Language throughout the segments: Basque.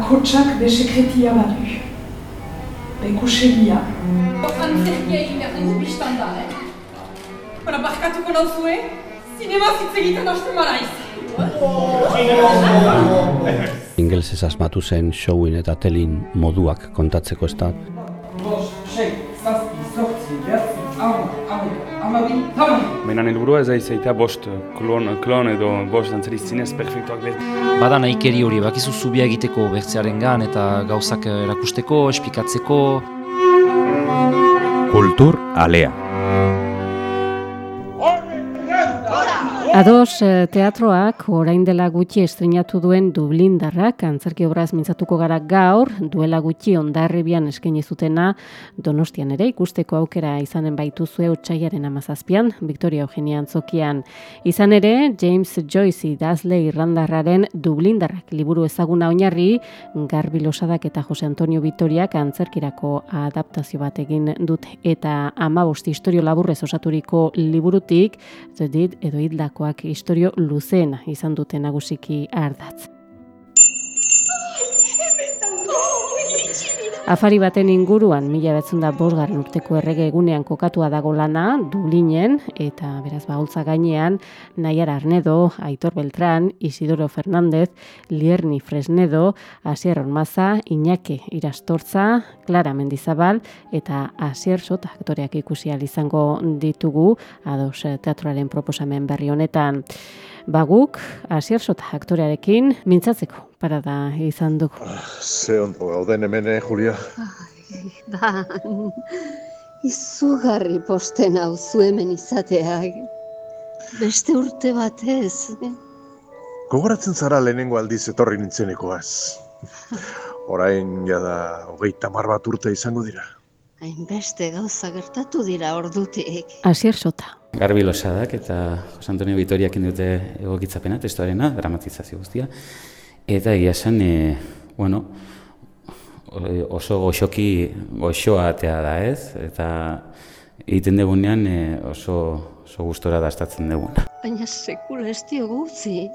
bakotsak be sekretia badu. Be kusegia. Antzerkia egin behar dugu biztan da, eh? Bara, barkatuko nauzue, zinema zitz egiten hasten maraiz. Ingelsez asmatu zen showin eta telin moduak kontatzeko ez da. Menan helburua ez da izaita bost klon, klon edo bost dantzeriz zinez perfektuak behar. Bada nahikeri hori, bakizu zubia egiteko bertzearen gan eta gauzak erakusteko, espikatzeko. Kultur alea. Ados eh, teatroak orain dela gutxi estrenatu duen Dublindarrak antzerki obraz mintzatuko gara gaur, duela gutxi ondarribian eskaini zutena. Donostian ere ikusteko aukera izanen baituzue otsaiaren amazazpian, Victoria Eugenia Antzokian. Izan ere, James Joyce idazle irlandarraren Dublindarrak liburu ezaguna oinarri, Garbi Losadak eta Jose Antonio Vitoriak antzerkirako adaptazio bat egin dut. Eta amabost historio laburrez osaturiko liburutik, edo Hildako historio luzeena izan dute nagusiki ardatz. Afari baten inguruan, mila betzunda bosgarren urteko errege egunean kokatua dago lana, Dublinen, eta beraz baultza gainean, Naiara Arnedo, Aitor Beltran, Isidoro Fernandez, Lierni Fresnedo, Asier Ormaza, Iñaki Irastortza, Clara Mendizabal, eta Asier Sota aktoreak ikusi izango ditugu, ados teatraren proposamen berri honetan. Baguk, Asier Sota aktorearekin, mintzatzeko parada izan dugu. Ah, ze ondo gauden hemen, eh, Julia? Ai, ba, izugarri posten hau zu hemen izateak. Beste urte batez. Gogoratzen zara lehenengo aldiz etorri nintzenekoaz. Orain jada hogeita mar bat urte izango dira. Hainbeste gauza gertatu dira ordutik. Asier Sota. Garbi losadak eta Jose Antonio Vitoriak dute egokitzapena, testuarena, dramatizazio guztia. Eta egia zen, e, bueno, oso goxoki goxoa atea da ez, eta egiten dugunean e, oso, oso gustora dastatzen duguna. Baina sekula ez gutzi,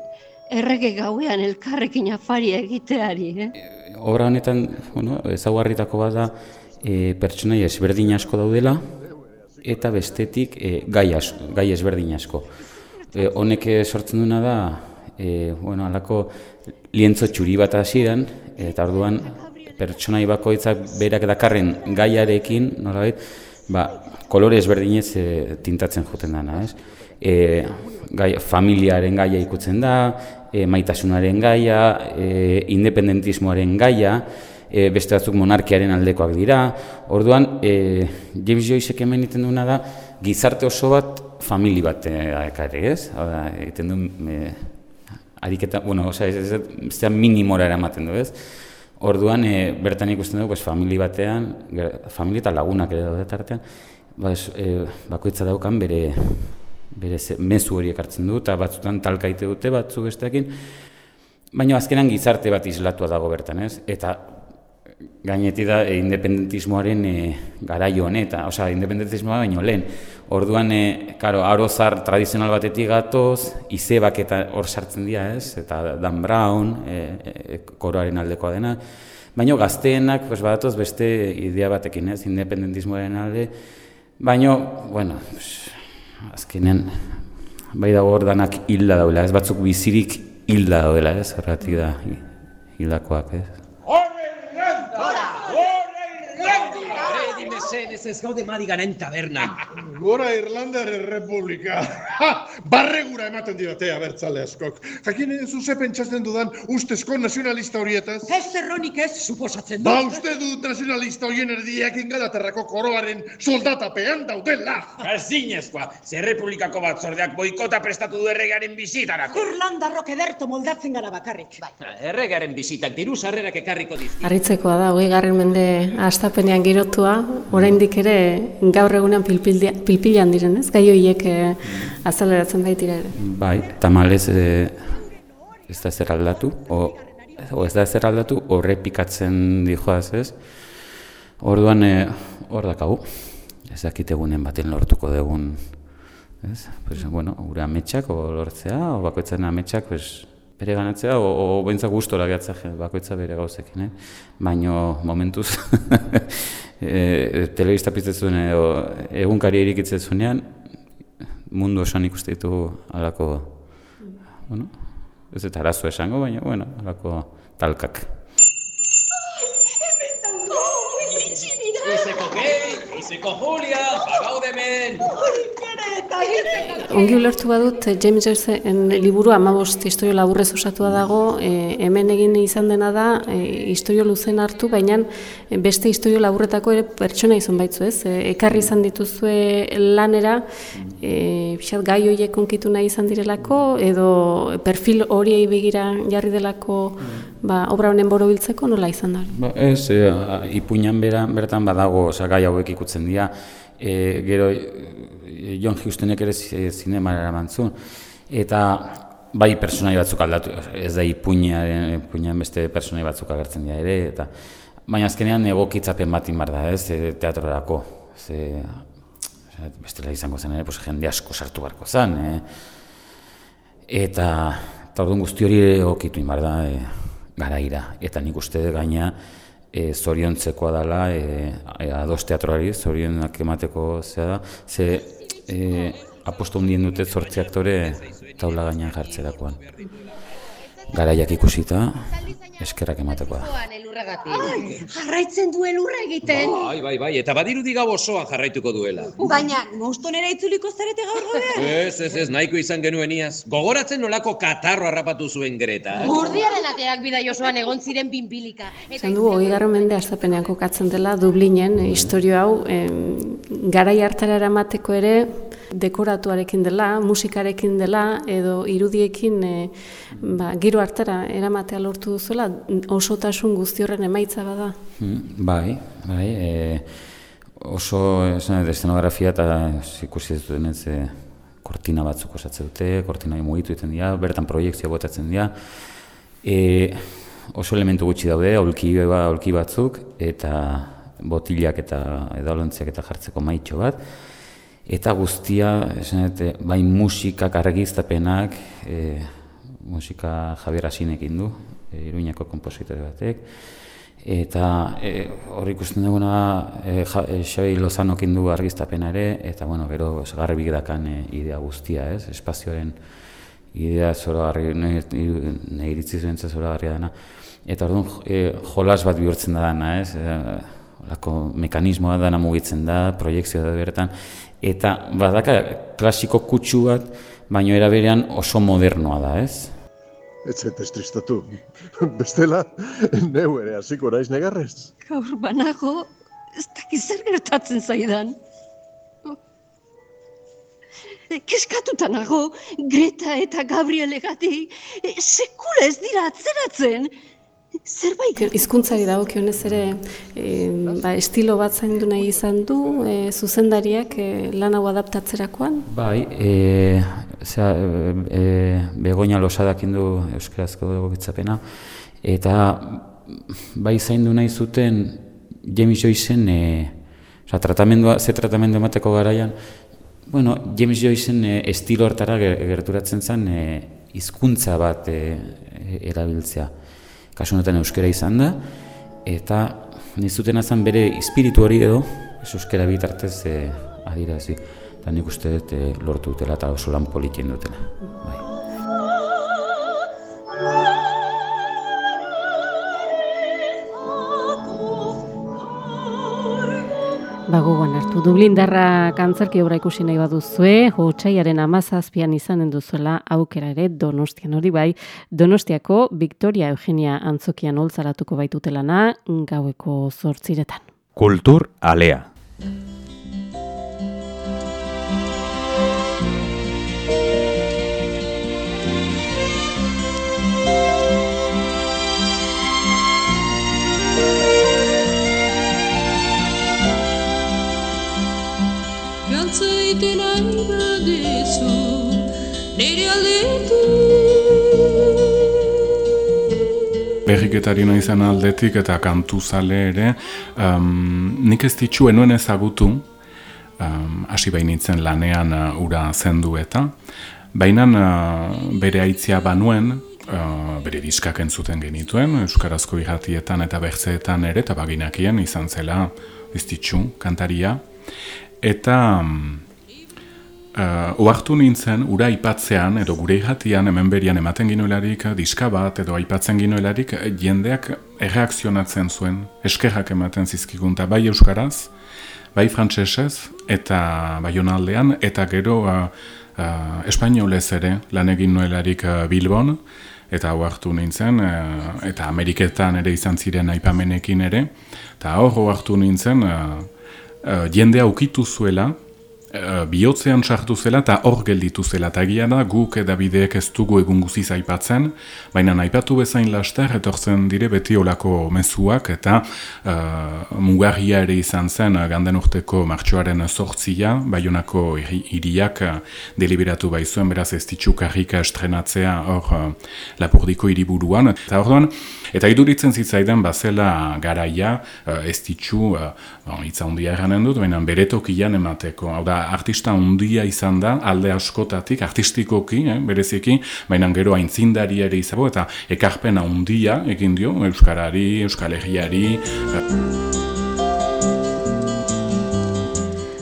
errege gauean elkarrekin afari egiteari, eh? E, obra honetan, bueno, ezaguarritako bat da, e, pertsonai ezberdin asko daudela, eta bestetik e, gai, gai ezberdin asko. E, honek sortzen duna da, e, bueno, alako lientzo txuri bat hasieran eta orduan pertsonai bakoitzak berak dakarren gaiarekin, nolabait, ba, kolore ezberdinez e, tintatzen joten dana, ez? E, gai, familiaren gaia ikutzen da, e, maitasunaren gaia, e, independentismoaren gaia, e, beste batzuk monarkiaren aldekoak dira. Orduan, e, James Joyce hemen egiten duena da, gizarte oso bat, famili bat e, ez? Hora, egiten du, e, ariketa, bueno, osea, ez, ez, ez, ez minimora eramaten du, ez? Orduan, e, bertan ikusten dugu, pues, famili batean, famili eta lagunak ere daude tartean, ba, e, bakoitza daukan bere, bere ze, mezu hori ekartzen du, eta batzutan talkaite dute batzu besteekin, baina azkenan gizarte bat islatua dago bertan, ez? Eta gaineti da e, independentismoaren e, garaio honetan, osea, independentismoa baino lehen. Orduan, e, karo, arozar tradizional batetik gatoz, izebak eta hor sartzen dira, ez? Eta Dan Brown, e, e, koroaren aldekoa dena. Baina gazteenak, pues, badatoz beste idea batekin, ez? Independentismoaren alde. Baina, bueno, pues, azkenen, bai dago hor danak hilda daudela, ez? Batzuk bizirik hilda daudela, ez? Horretik da hildakoak, ez? Mesedez ez gaude madiganen tabernan. Gora Irlandar Republika. Barregura ematen diote abertzale askok. Jakin zu ze pentsatzen dudan ustezko nazionalista horietaz? Ez erronik ez, suposatzen du. Ba, uste du nazionalista horien erdiak ingalaterrako koroaren soldatapean daudela. Zinezkoa, ze republikako bat zordeak boikota prestatu du erregaren bizitarako. Irlandarrok ederto moldatzen gara bakarrik. Bai. Erregaren bizitak diru sarrerak ekarriko dizki. Harritzekoa da, hogei garren mende astapenean girotua, oraindik ere gaur egunean pilpilan diren, ez? Gai horiek e, azaleratzen baitira ere. Bai, tamalez e, ez da zer aldatu, o, o ez da zer aldatu, horre pikatzen dijoaz, ez? Orduan, e, hor dakagu, ez dakit egunen baten lortuko dugun, ez? Pues, bueno, gure ametsak, o lortzea, o bakoitzen ametsak, pues, bere ganatzea, o, o bentsa gustora gehatzea bakoitza bere gauzekin, eh? baina momentuz e, telebista piztetzen edo egunkari erikitzen zuenean, mundu osan ikuste ditu alako, bueno, ez eta arazo esango, baina, bueno, alako talkak. Izeko Kei, Izeko Julia, bagaude hemen! Ongi ulertu badut, eh, James Joyceen liburu amabost historio laburrez osatua dago, e, hemen egin izan dena da, e, historio luzen hartu, baina beste historio laburretako ere pertsona izan baitzu ez, e, ekarri izan dituzue lanera, e, pixat gai horiek konkitu nahi izan direlako, edo perfil horiei begira jarri delako ba, obra honen boro biltzeko, nola izan da? Ba, ez, e, ipuinan bertan badago, oza, gai hauek ikutzen dira, e, gero John Houstonek ere zinemara eraman zuen. Eta bai personai batzuk aldatu, ez da ipuñaren, ipuñaren beste personai batzuk agertzen dira ere, eta baina azkenean egokitzapen bat inbar da, ez, e, teatrorako. Ze, bestela izango zen ere, pues, jende asko sartu barko zen, e, eta eta orduan guzti hori egokitu inbar da e, garaira. Eta nik uste gaina e, zoriontzekoa dela e, ados teatroari, zorionak emateko zea da, ze e, aposto hundien dute zortzi aktore taula gainean jartzerakoan. Garaiak ikusita, eskerrak emateko da. Jarraitzen du elurra egiten. Bai, bai, bai, eta badirudi gau osoan jarraituko duela. Baina, gustonera itzuliko zarete gaur gobe? Ez, ez, ez, nahiko izan genuen iaz. Gogoratzen nolako katarro harrapatu zuen Greta. eh? Gurdiaren ateak bida josoan egon ziren pinpilika. Esan du, hori garro mende astapenean kokatzen dela Dublinen, historio hau, em, garai hartara eramateko ere, dekoratuarekin dela, musikarekin dela, edo irudiekin e, ba, giro hartara eramatea lortu duzuela, osotasun guzti horren emaitza bada. Mm, bai, bai, e, oso esan, dut, eszenografia eta ikusi ez dutenez e, kortina batzuk osatzen dute, kortina mugitu egiten dira, bertan proiektzio botatzen dira. E, oso elementu gutxi daude, aulki, ba, aulki batzuk, eta botilak eta edalontziak eta jartzeko maitxo bat. Eta guztia, esan dut, bai musikak argiztapenak, e, musika Javier Asinekin du, e, Iruñako kompositore batek, eta e, hor ikusten duguna e, ja, e, Xabi Lozanokin du argiztapena ere, eta bueno, gero garbi dakan e, idea guztia, ez, espazioaren idea zoragarri, nahi iritzi zuentza zoragarria dena. Eta orduan e, jolas bat bihurtzen da dana, ez, e, olako mekanismoa dana mugitzen da, proiektzioa da bertan, eta badaka klasiko kutsu bat, baino era berean oso modernoa da, ez? Ez zaitez tristatu. Bestela, neu ere hasiko naiz negarrez. Gaur banago, ez dakiz zer gertatzen zaidan. Keskatuta nago, Greta eta Gabrielegati sekula ez dira atzeratzen. Zerbait Hizkuntzari dagokionez ere e, ba, estilo bat zaindu nahi izan du e, zuzendariak e, lan hau adaptatzerakoan? Bai, e, zera, e, begoina losadakin du euskarazko egokitzapena, eta bai zaindu nahi zuten James Joyceen e, oza, tratamendua, ze tratamendu emateko garaian, bueno, James Joyceen e, estilo hartara gerturatzen zen e, hizkuntza bat e, erabiltzea kasu honetan euskera izan da, eta nizuten azan bere espiritu hori edo, ez euskera bitartez e, adirazi, eta nik uste dut e, lortu dutela eta oso lan politien dutela. Bai. Bagoan hartu Dublindarra kantzerki obra ikusi nahi baduzue, hotsaiaren amazazpian izanen duzuela aukera ere Donostian hori bai, Donostiako Victoria Eugenia Antzokian holtzaratuko baitutelana gaueko zortziretan. Kultur alea. Berriketari nahi zen aldetik eta kantu zale ere, um, nik ez ditxu enuen ezagutu, um, hasi bainitzen lanean uh, ura zendu eta, baina uh, bere aitzia banuen, uh, bere diskak entzuten genituen, Euskarazko irratietan eta bertzeetan ere, eta baginakien izan zela iztitzu kantaria. Eta uh, oartu nintzen, ura aipatzean edo gure irratian hemen berian ematen ginoelarik, diska bat edo aipatzen ginoelarik, jendeak erreakzionatzen zuen, eskerrak ematen zizkigunta, bai Euskaraz, bai frantsesez eta baionaldean eta gero uh, uh, espainolez ere lan egin nuelarik uh, Bilbon eta hau hartu nintzen uh, eta Ameriketan ere izan ziren aipamenekin ere eta hor hartu nintzen uh, uh, jendea ukitu zuela Eh, bihotzean sartu zela eta hor gelditu zela. Eta da guk edabideek ez dugu egun guziz aipatzen, baina aipatu bezain laster etortzen dire beti olako mezuak eta uh, mugarria ere izan zen uh, ganden urteko martxoaren sortzia, baionako iriak uh, deliberatu baizuen beraz ez ditxukarrika estrenatzea hor uh, lapurdiko hiriburuan. Eta hor eta iduritzen zitzaidan bazela garaia uh, ez ditxu, uh, bon, itza hundia eranen dut, baina beretokian emateko, hau da artista handia izan da, alde askotatik, artistikoki, eh, bereziki, baina gero aintzindari ere izabo, eta ekarpena handia egin dio, Euskarari, Euskal Herriari.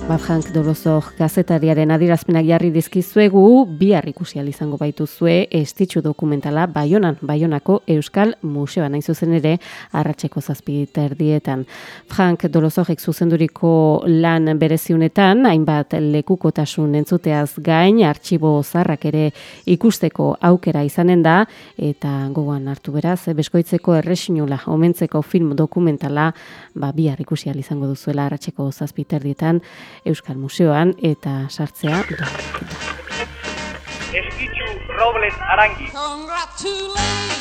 Ba, Frank Dolozok gazetariaren adirazpenak jarri dizkizuegu, bihar ikusi izango baitu zue estitxu dokumentala Baionan, Baionako Euskal Museoan nahi zuzen ere, arratseko zazpita erdietan. Frank Dolozok zuzenduriko lan bereziunetan, hainbat lekukotasun entzuteaz gain, artxibo zarrak ere ikusteko aukera izanen da, eta gogoan hartu beraz, beskoitzeko erresinula, omentzeko film dokumentala, ba, bihar ikusi izango duzuela arratseko zazpita erdietan, Euskal Museoan eta sartzea da. Eskitzu Robles Arangi.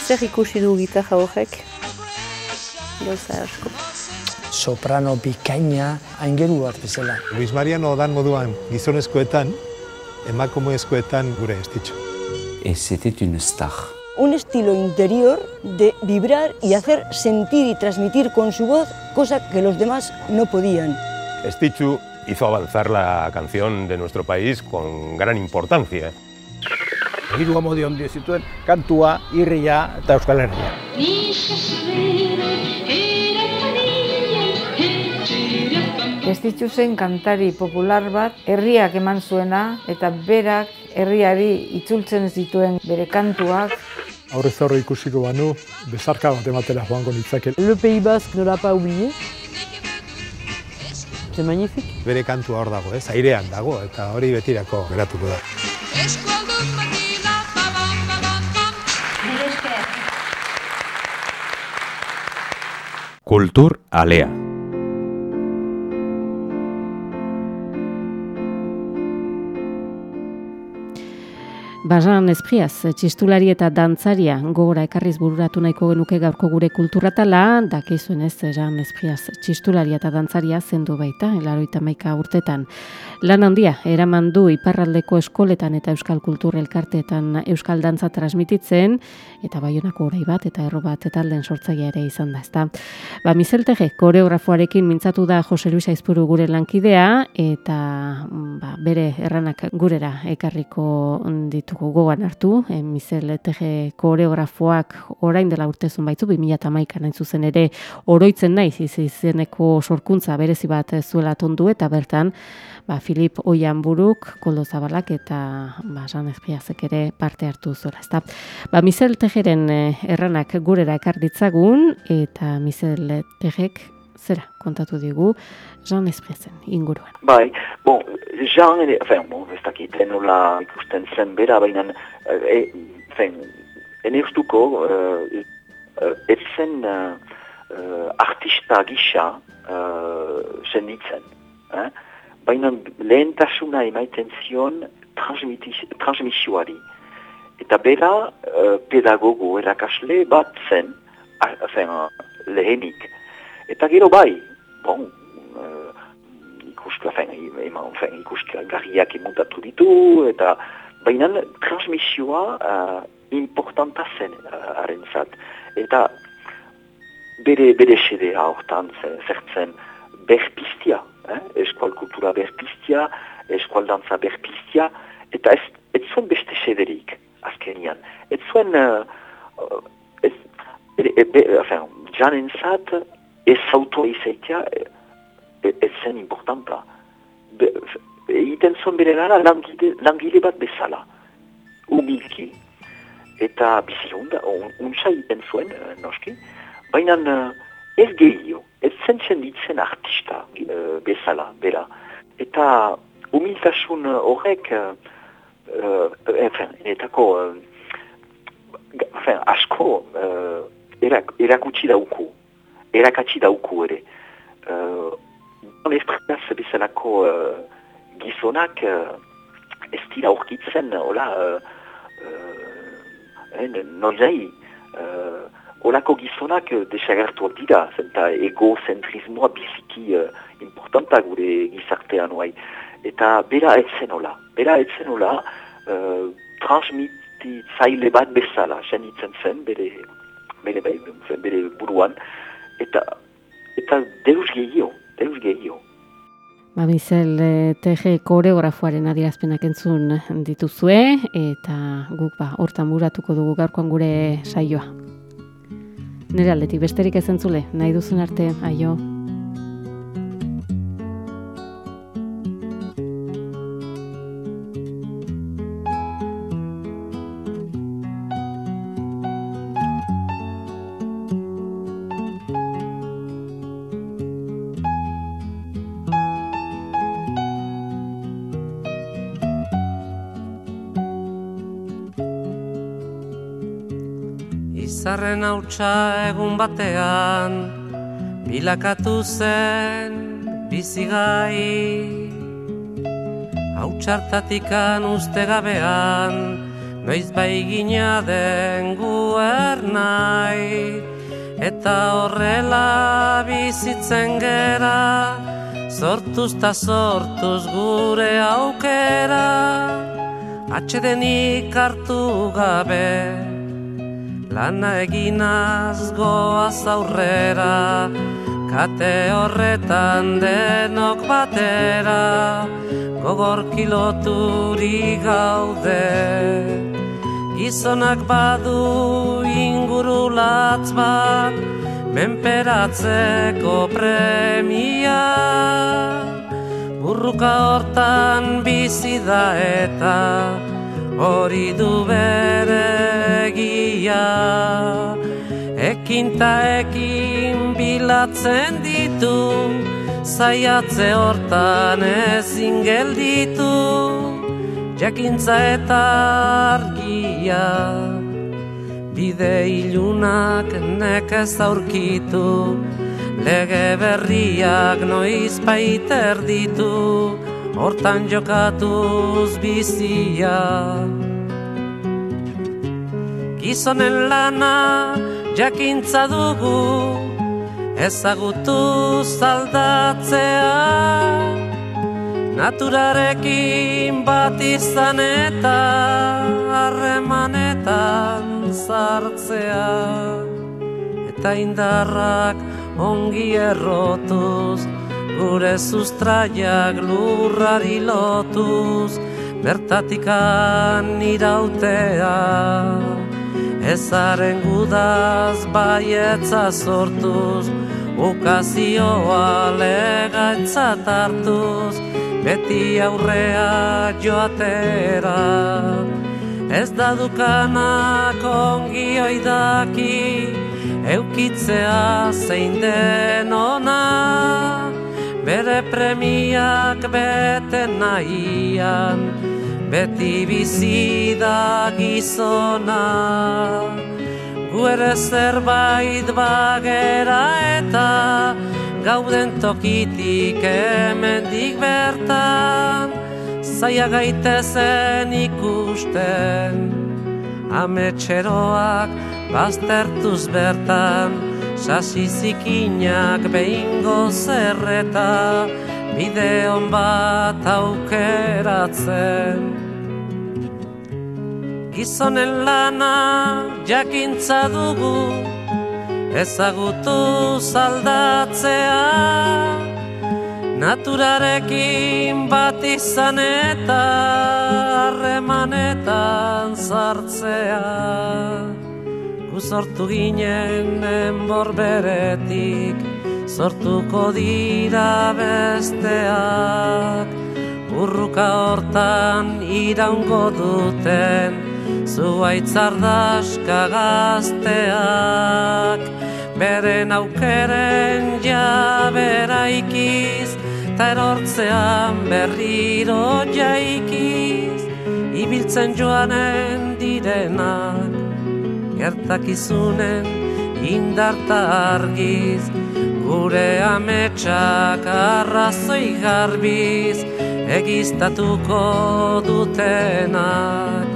Zer ikusi du gitarra horrek? Gauza asko. Soprano bikaina aingeru bat bezala. Luis Mariano dan moduan gizonezkoetan, emakumezkoetan gure estitxu. Et c'était une star. Un estilo interior de vibrar y hacer sentir y transmitir con su voz cosa que los demás no podían. Estitxu hizo avanzar la canción de nuestro país con gran importancia. Hiru amodi handi zituen kantua, irria eta euskal herria. Estitxu zen kantari popular bat, herriak eman zuena eta berak herriari itzultzen zituen bere kantuak. Aurrez aurre ikusiko banu, bezarka bat ematera joango nitzake. Le Pays Basque ne l'a pas oublié. C'est magnifique. Bere kantua hor dago, ez? Airean dago eta hori betirako geratuko da. Kultur alea. Bazan espriaz, txistulari eta dantzaria gogora ekarriz bururatu nahiko genuke gaurko gure kulturatala, dakizuen ez, Bazan espriaz, txistulari eta dantzaria zendu baita, elaroita maika urtetan. Lan handia, eraman du iparraldeko eskoletan eta euskal kultur elkarteetan euskal dantza transmititzen, eta baionako orai bat eta erro bat eta alden sortzaia ere izan da, ezta. Ba, Mizeltege, koreografoarekin mintzatu da Jose Luis Aizpuru gure lankidea, eta ba, bere erranak gurera ekarriko ditu ditugu gogan hartu, e, Mizel Tege koreografoak orain dela urtezun baitzu, 2008 nahi zuzen ere oroitzen naiz izeneko sorkuntza berezi bat zuela tondu eta bertan, ba, Filip Oian buruk, Koldo Zabalak eta ba, San Ezpiazek ere parte hartu zuela. Ezta? Ba, Mizel Tegeren eh, erranak gurera ekar ditzagun eta Mizel Tegek zera kontatu digu Jean Esprezen inguruan. Bai, bon, Jean, ere, enfin, bon, ez dakit, enola ikusten zen bera, baina, e, enfin, ene ustuko, uh, uh, ez zen uh, artista gisa uh, senditzen. Eh? Baina lehentasuna emaiten zion transmisioari. Eta bera uh, pedagogo erakasle bat zen, uh, lehenik. Eta gero bai, bon, uh, ikustu, afen, eman, afen, ikustu garriak emutatu ditu, eta baina transmisioa uh, importanta zen uh, arentzat. Eta bere, bere sedea hortan zertzen berpiztia, eh? eskual kultura berpiztia, eskual dantza berpiztia, eta ez, ez zuen beste sederik, azkenian. Ez zuen uh, e, e, be, enfin, janen zat, ez autoa izaitia, e, ez zen importanta. Be, egiten zuen bere gara langile, langile bat bezala. Humilki. Eta bizi hunda, untsa egiten zuen, uh, noski. Baina uh, ez gehio, ez zen ditzen artista uh, bezala, bera. Eta humiltasun horrek, uh, uh, enfin, enetako, uh, enfin, asko uh, erak, erakutsi dauku, erakatsi dauku ere. Uh, Don espriaz bezalako uh, gizonak uh, ez dira aurkitzen, hola, uh, uh, nozei, uh, holako gizonak uh, desagertuak dira, zenta egozentrismoa biziki uh, importanta gure gizartean oai. Eta bera etzen hola, bera etzen hola, uh, transmititzaile bat bezala, jenitzen zen, bere, bere, bere, bere buruan, eta, eta deus gehio, deus gehio. Babizel e, TG koreografoaren adierazpenak entzun dituzue eta guk ba hortan buratuko dugu gaurkoan gure saioa. Nere aldetik besterik ez entzule, nahi duzun arte, aio. Izarren hautsa egun batean Bilakatu zen bizigai Hautsartatikan uste gabean Noiz bai gina den guernai Eta horrela bizitzen gera Sortuz ta sortuz gure aukera. Atxedenik hartu gabe Lana eginaz goaz aurrera, kate horretan denok batera, gogor kiloturi gaude. Gizonak badu ingurulatz bat, menperatzeko premia. Burruka hortan bizi da eta, hori du bere egia Ekin ta ekin bilatzen ditu Zaiatze hortan ezin gelditu. Jakintza eta argia Bide ilunak nekez aurkitu. Lege berriak noiz baiter ditu hortan jokatuz bizia. Gizonen lana jakintza dugu, ezagutu zaldatzea. Naturarekin bat izan eta harremanetan zartzea. Eta indarrak ongi errotuz, gure sustraiak lurrari lotuz, bertatikan irautea. Ezaren gudaz baietza sortuz, ukazioa legaitza hartuz, beti aurrea joatera. Ez da dukanak ongi oidaki, eukitzea zein den ona bere premiak bete nahian, beti bizi da gizona. Guere zerbait bagera eta gauden tokitik emendik bertan, zaia gaitezen ikusten, ametxeroak baztertuz bertan, Sasi zikinak behingo zerreta Bide hon bat aukeratzen. Gizonen lana jakintza dugu Ezagutu zaldatzea. Naturarekin bat izan eta Harremanetan zartzea Guzortu ginen enbor beretik Sortuko dira besteak. Urruka hortan iraungo duten Zuaitzardaska gazteak. Beren aukeren jabera ikiz Ta erortzean berriro jaikiz. Ibiltzen joanen direnak Gertakizunen indarta argiz. Gure ametsak arrazoi garbiz Egiztatuko dutenak.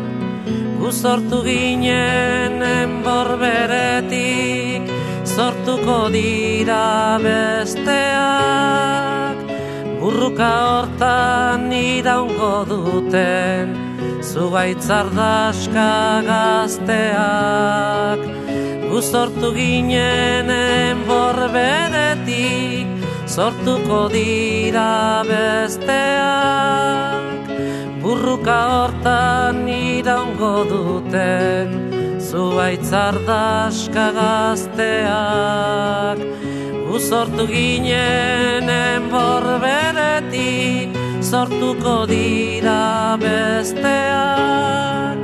Guzortu ginen enbor beretik Sortuko dira besteak. Burruka hortan iraungo duten Zugaitzardaska gazteak Guzortu ginen enbor beretik Sortuko dira besteak. Burruka hortan iraungo duten Zuaitzardaska gazteak. Uzortu ginen enbor beretik Sortuko dira besteak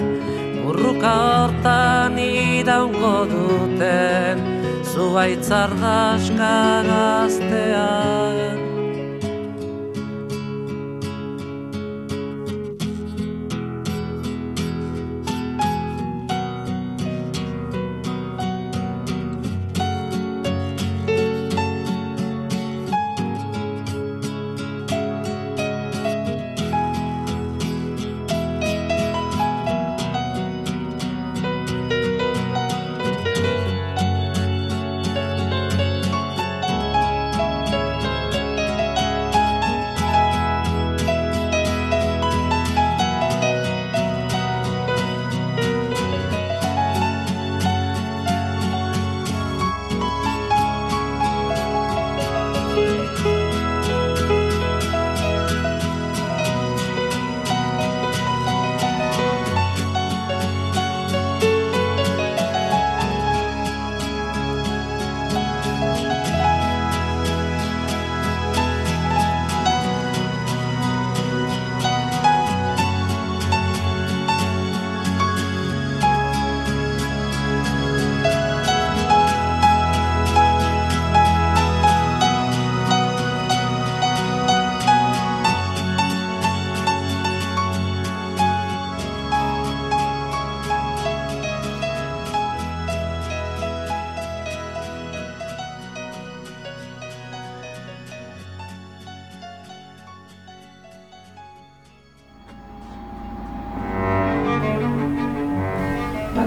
Burruka hortan iraungo duten Zuaitzardaska gazteak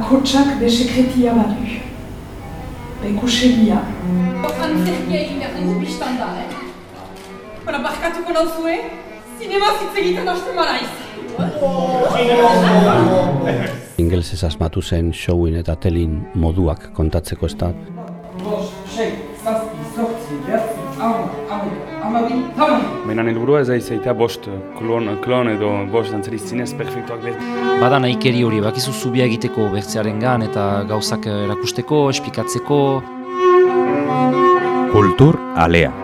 bakotsak be sekretia badu. Bekusegia. Antzerkia egin behar dugu biztan da, eh? Bara, barkatuko nauzue, zinema zitz egiten hasten maraiz. Ingelesez asmatu zen showin eta telin moduak kontatzeko ez da. Menan helburua ez aizaita bost klon, klon edo bost dantzari zinez perfektuak behar. Bada nahikeri hori, bakizu zubia egiteko bertzearen gan eta gauzak erakusteko, esplikatzeko. Kultur alea.